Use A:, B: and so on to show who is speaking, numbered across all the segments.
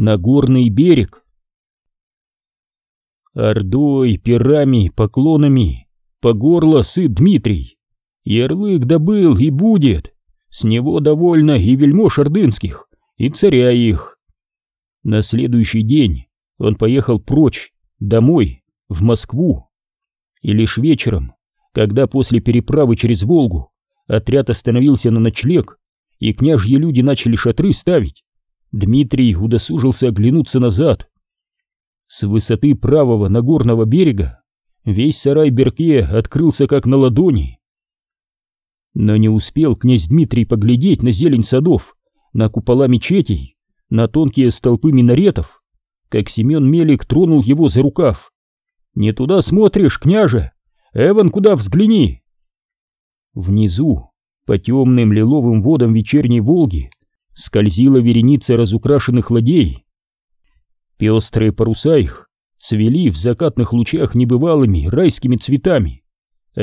A: на горный берег. Ордой, пирами, поклонами по горло сыт Дмитрий. Ярлык добыл и будет, с него довольно и вельмож ордынских, и царя их. На следующий день он поехал прочь, домой, в Москву. И лишь вечером, когда после переправы через Волгу отряд остановился на ночлег, и княжьи люди начали шатры ставить, Дмитрий удосужился оглянуться назад. С высоты правого Нагорного берега весь сарай Берке открылся как на ладони. Но не успел князь Дмитрий поглядеть на зелень садов, на купола мечетей, на тонкие столпы минаретов, как Семен Мелик тронул его за рукав. «Не туда смотришь, княже! Эван, куда взгляни!» Внизу, по темным лиловым водам вечерней Волги, скользила вереница разукрашенных ладей. Пестрые паруса их цвели в закатных лучах небывалыми райскими цветами,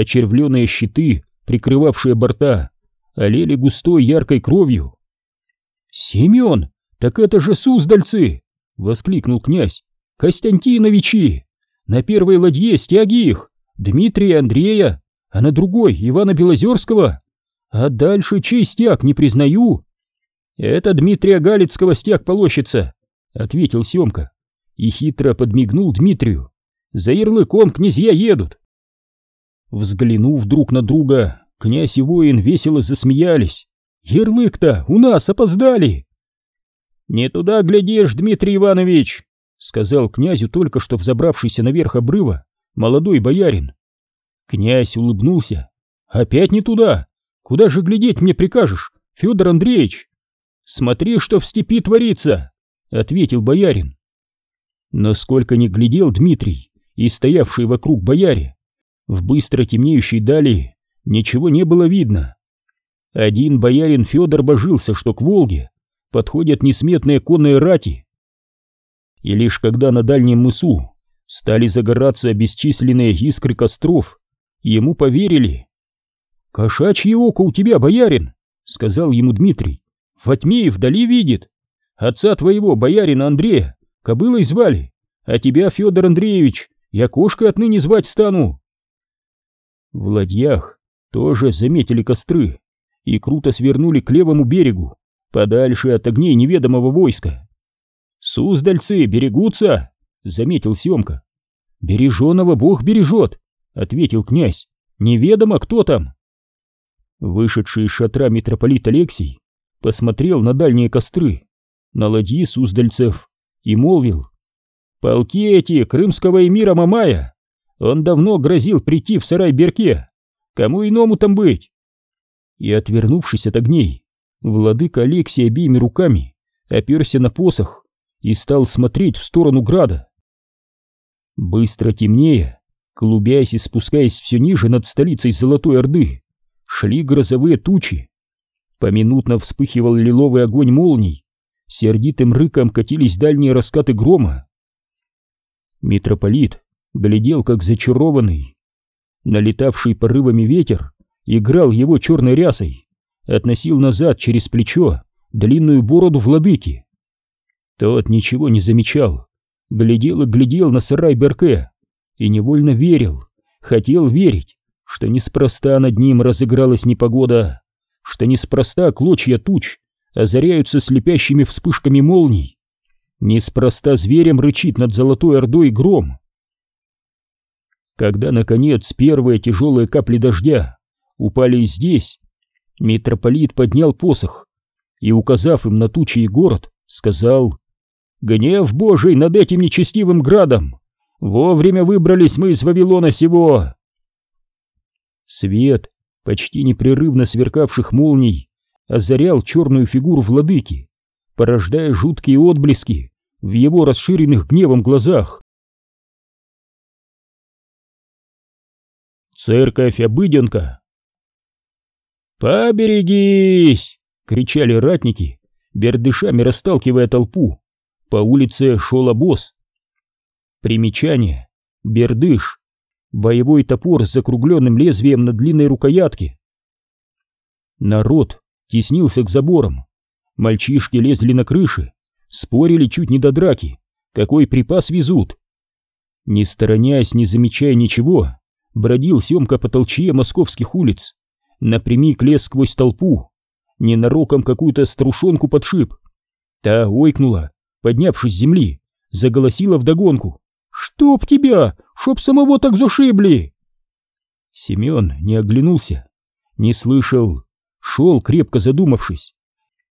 A: червленые щиты, прикрывавшие борта, олели густой яркой кровью. «Семен, так это же суздальцы!» — воскликнул князь. «Костянтиновичи! На первой ладье стяги их, Дмитрия Андрея, а на другой Ивана Белозерского. А дальше чей стяг, не признаю?» «Это Дмитрия Галицкого стяг полощется», — ответил Семка и хитро подмигнул Дмитрию. «За ярлыком князья едут». Взглянув друг на друга, князь и воин весело засмеялись. «Ярлык-то у нас опоздали!» «Не туда глядишь, Дмитрий Иванович!» — сказал князю только что взобравшийся наверх обрыва молодой боярин. Князь улыбнулся. «Опять не туда! Куда же глядеть мне прикажешь, Федор Андреевич?» «Смотри, что в степи творится!» — ответил боярин. Но сколько ни глядел Дмитрий и стоявший вокруг бояре, в быстро темнеющей дали ничего не было видно. Один боярин Федор божился, что к Волге подходят несметные конные рати. И лишь когда на дальнем мысу стали загораться бесчисленные искры костров, ему поверили. «Кошачье око у тебя, боярин!» — сказал ему Дмитрий. «Во тьме и вдали видит. Отца твоего, боярина Андрея, кобылой звали, а тебя, Федор Андреевич, я кошкой отныне звать стану». В ладьях тоже заметили костры и круто свернули к левому берегу, подальше от огней неведомого войска. «Суздальцы берегутся!» — заметил Семка. «Береженого Бог бережет!» — ответил князь. «Неведомо, кто там!» Вышедший из шатра митрополит Алексий посмотрел на дальние костры, на ладьи суздальцев и молвил. «Полки эти крымского эмира Мамая он давно грозил прийти в сарай Берке. Кому иному там быть? И, отвернувшись от огней, владыка Алексей обеими руками оперся на посох и стал смотреть в сторону града. Быстро темнее, клубясь и спускаясь все ниже над столицей Золотой Орды, шли грозовые тучи. Поминутно вспыхивал лиловый огонь молний, сердитым рыком катились дальние раскаты грома. Митрополит глядел как зачарованный. Налетавший порывами ветер играл его черной рясой, относил назад через плечо длинную бороду владыки. Тот ничего не замечал, глядел и глядел на сарай Берке и невольно верил, хотел верить, что неспроста над ним разыгралась непогода, что неспроста клочья туч озаряются слепящими вспышками молний, неспроста зверем рычит над золотой ордой гром, когда, наконец, первые тяжелые капли дождя упали здесь, митрополит поднял посох и, указав им на тучи и город, сказал «Гнев Божий над этим нечестивым градом! Вовремя выбрались мы из Вавилона сего!» Свет, почти непрерывно сверкавших молний, озарял черную фигуру владыки, порождая жуткие отблески в его расширенных гневом глазах. Церковь Обыденка. «Поберегись!» — кричали ратники, бердышами расталкивая толпу. По улице шел обоз. Примечание. Бердыш. Боевой топор с закругленным лезвием на длинной рукоятке. Народ теснился к заборам. Мальчишки лезли на крыши, спорили чуть не до драки, какой припас везут. Не стороняясь, не замечая ничего, бродил Семка по толчье московских улиц, напрямик лез сквозь толпу, ненароком какую-то струшонку подшиб. Та ойкнула, поднявшись с земли, заголосила вдогонку. «Чтоб тебя! Чтоб самого так зашибли!» Семен не оглянулся, не слышал, шел, крепко задумавшись.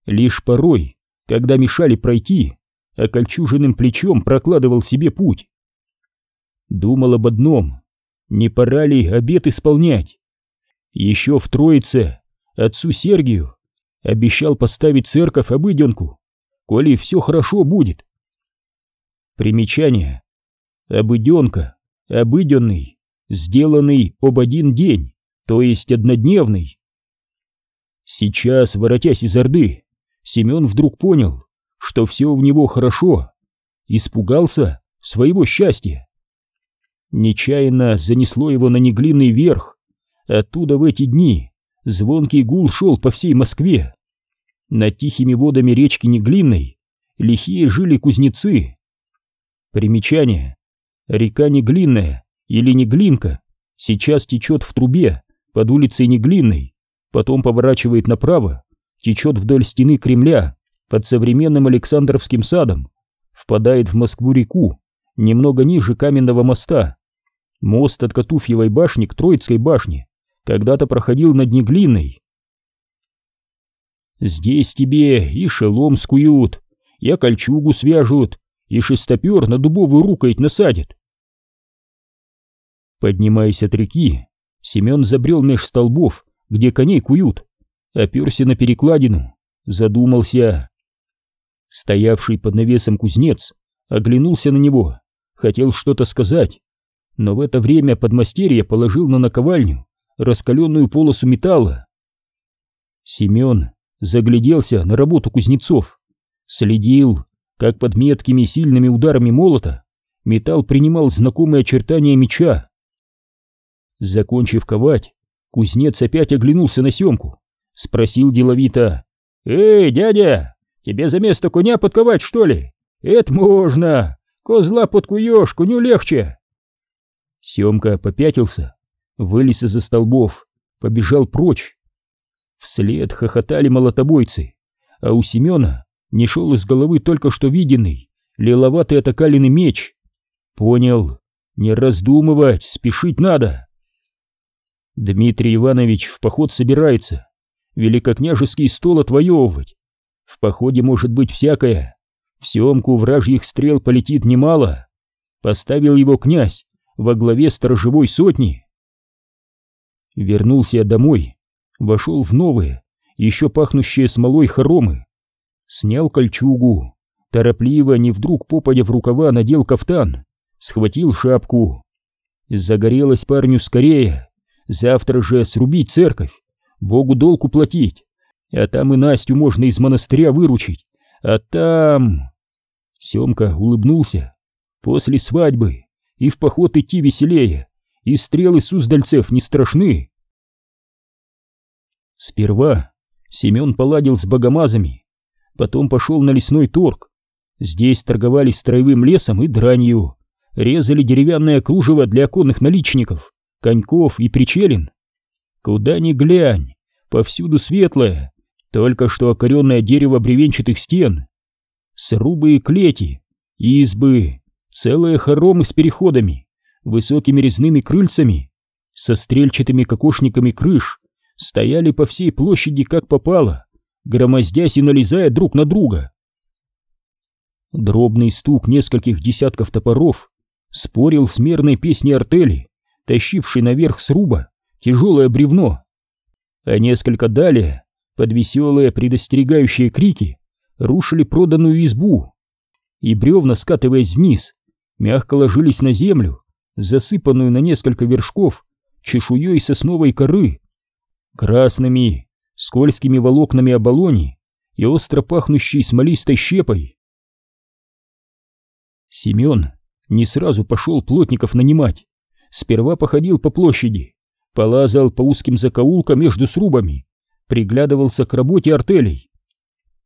A: Лишь порой, когда мешали пройти, окольчуженным плечом прокладывал себе путь. Думал об одном, не пора ли обед исполнять? Еще в Троице отцу Сергию обещал поставить церковь обыденку, коли все хорошо будет. Примечание. Обыденка, обыденный, сделанный об один день, то есть однодневный. Сейчас, воротясь из Орды, Семен вдруг понял, что все у него хорошо, испугался своего счастья. Нечаянно занесло его на неглинный верх, оттуда в эти дни звонкий гул шел по всей Москве. Над тихими водами речки Неглинной лихие жили кузнецы. Примечание. Река Неглинная или Неглинка сейчас течет в трубе под улицей Неглинной, потом поворачивает направо, течет вдоль стены Кремля под современным Александровским садом, впадает в Москву-реку немного ниже каменного моста. Мост от Катуфьевой башни к Троицкой башне когда-то проходил над Неглиной. Здесь тебе и шелом скуют, и кольчугу свяжут, и шестопер на дубовую рукоять насадят. Поднимаясь от реки, Семен забрел меж столбов, где коней куют, оперся на перекладину, задумался. Стоявший под навесом кузнец оглянулся на него, хотел что-то сказать, но в это время подмастерье положил на наковальню раскаленную полосу металла. Семен загляделся на работу кузнецов, следил, как под меткими сильными ударами молота металл принимал знакомые очертания меча. Закончив ковать, кузнец опять оглянулся на Семку, спросил деловито. «Эй, дядя, тебе за место коня подковать, что ли? Это можно! Козла подкуешь, коню легче!» Семка попятился, вылез из-за столбов, побежал прочь. Вслед хохотали молотобойцы, а у Семена не шел из головы только что виденный, лиловатый отокаленный меч. Понял, не раздумывать, спешить надо. Дмитрий Иванович в поход собирается, великокняжеский стол отвоевывать. В походе может быть всякое, в семку вражьих стрел полетит немало. Поставил его князь во главе сторожевой сотни. Вернулся домой, вошел в новые, еще пахнущие смолой хоромы, снял кольчугу, торопливо, не вдруг попадя в рукава, надел кафтан, схватил шапку. Загорелось парню скорее, завтра же срубить церковь, Богу долг уплатить, а там и Настю можно из монастыря выручить, а там... Семка улыбнулся. После свадьбы. И в поход идти веселее, и стрелы суздальцев не страшны. Сперва Семен поладил с богомазами, потом пошел на лесной торг. Здесь торговали строевым лесом и дранью, резали деревянное кружево для оконных наличников, коньков и причелин. Куда ни глянь, повсюду светлое, только что окоренное дерево бревенчатых стен, срубы и клети, избы, целые хоромы с переходами, высокими резными крыльцами, со стрельчатыми кокошниками крыш, стояли по всей площади как попало, громоздясь и налезая друг на друга. Дробный стук нескольких десятков топоров спорил с мерной песней артели, тащившей наверх сруба тяжелое бревно. А несколько далее, под веселые предостерегающие крики, рушили проданную избу. И бревна, скатываясь вниз, мягко ложились на землю, засыпанную на несколько вершков чешуей сосновой коры, красными, скользкими волокнами оболони и остро пахнущей смолистой щепой. Семен не сразу пошел плотников нанимать, сперва походил по площади, полазал по узким закоулкам между срубами, приглядывался к работе артелей.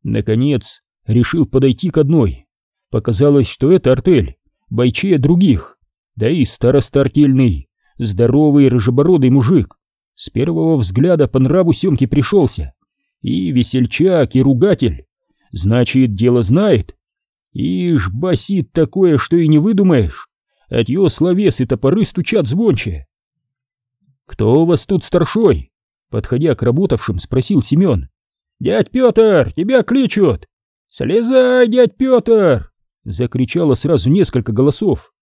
A: Наконец, решил подойти к одной. Показалось, что это артель, бойчее других, да и староста артельный, здоровый рыжебородый мужик. С первого взгляда по нраву Семки пришелся. И весельчак, и ругатель. Значит, дело знает. Ишь, басит такое, что и не выдумаешь. От его словес и топоры стучат звонче. «Кто у вас тут старшой?» Подходя к работавшим, спросил Семен. «Дядь Петр, тебя кличут!» «Слезай, дядь Петр!» Закричало сразу несколько голосов.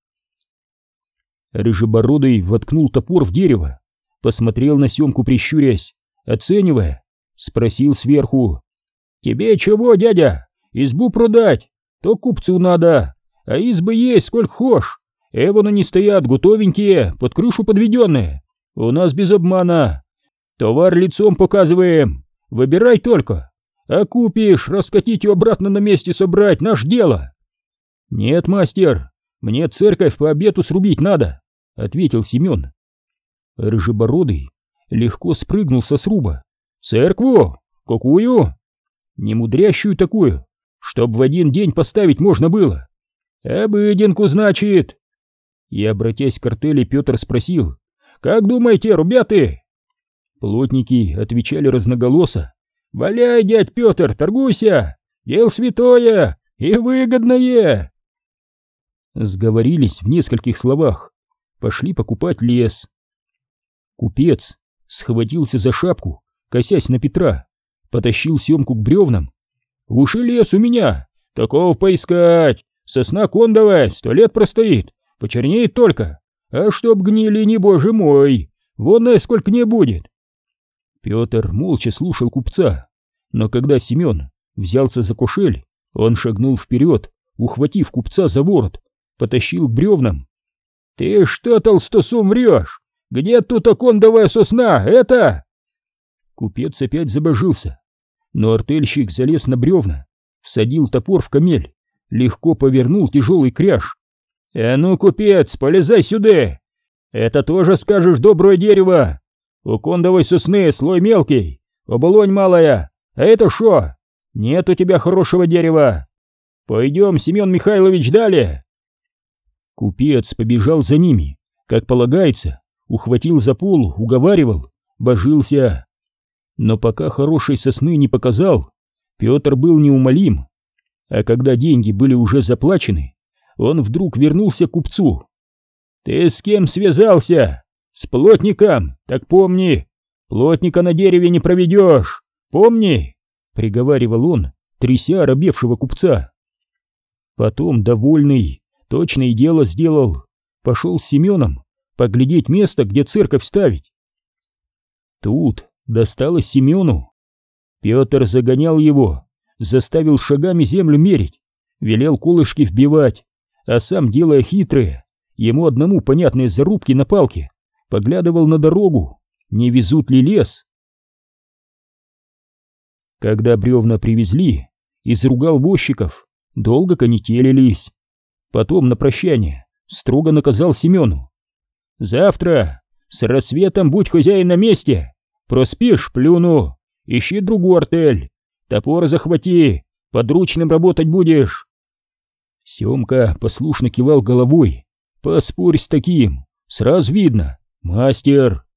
A: Рыжебородый воткнул топор в дерево, посмотрел на Семку прищурясь, оценивая, спросил сверху. «Тебе чего, дядя? Избу продать? То купцу надо, а избы есть сколько хошь. Эвон они стоят готовенькие, под крышу подведенные. У нас без обмана. Товар лицом показываем. Выбирай только. А купишь, раскатить ее обратно на месте собрать, наш дело. Нет, мастер, мне церковь по обету срубить надо, ответил Семен. Рыжебородый легко спрыгнул со сруба. Церкву? Какую? Немудрящую такую, чтоб в один день поставить можно было. Обыденку, значит. И, обратясь к артели, Петр спросил, «Как думаете, ребята?» Плотники отвечали разноголосо, «Валяй, дядь Петр, торгуйся! Дел святое и выгодное!» Сговорились в нескольких словах, пошли покупать лес. Купец схватился за шапку, косясь на Петра, потащил Семку к бревнам. «Уши лес у меня! Такого поискать! Сосна кондовая, сто лет простоит, почернеет только, а чтоб гнили, не боже мой, вон сколько не будет!» Петр молча слушал купца, но когда Семен взялся за кошель, он шагнул вперед, ухватив купца за ворот, потащил к бревнам. «Ты что, толстосум, врешь? Где тут окондовая сосна? Это...» Купец опять забожился, но артельщик залез на бревна, всадил топор в камель, легко повернул тяжелый кряж. «А ну, купец, полезай сюда! Это тоже скажешь доброе дерево! У кондовой сосны слой мелкий, оболонь малая, а это шо? Нет у тебя хорошего дерева! Пойдем, Семен Михайлович, далее!» Купец побежал за ними, как полагается, ухватил за полу, уговаривал, божился. Но пока хорошей сосны не показал, Петр был неумолим. А когда деньги были уже заплачены, он вдруг вернулся к купцу. «Ты с кем связался? С плотником? Так помни, плотника на дереве не проведешь, помни!» Приговаривал он, тряся оробевшего купца. Потом, довольный, точное дело сделал, пошел с Семеном поглядеть место, где церковь ставить. Тут досталось Семену. Петр загонял его, заставил шагами землю мерить, велел колышки вбивать, а сам, делая хитрые, ему одному понятные зарубки на палке, поглядывал на дорогу, не везут ли лес. Когда бревна привезли, изругал возчиков, долго конетелились. Потом на прощание строго наказал Семену. «Завтра с рассветом будь хозяин на месте, проспишь, плюну, ищи другую артель, топор захвати, подручным работать будешь». Семка послушно кивал головой. «Поспорь с таким, сразу видно, мастер».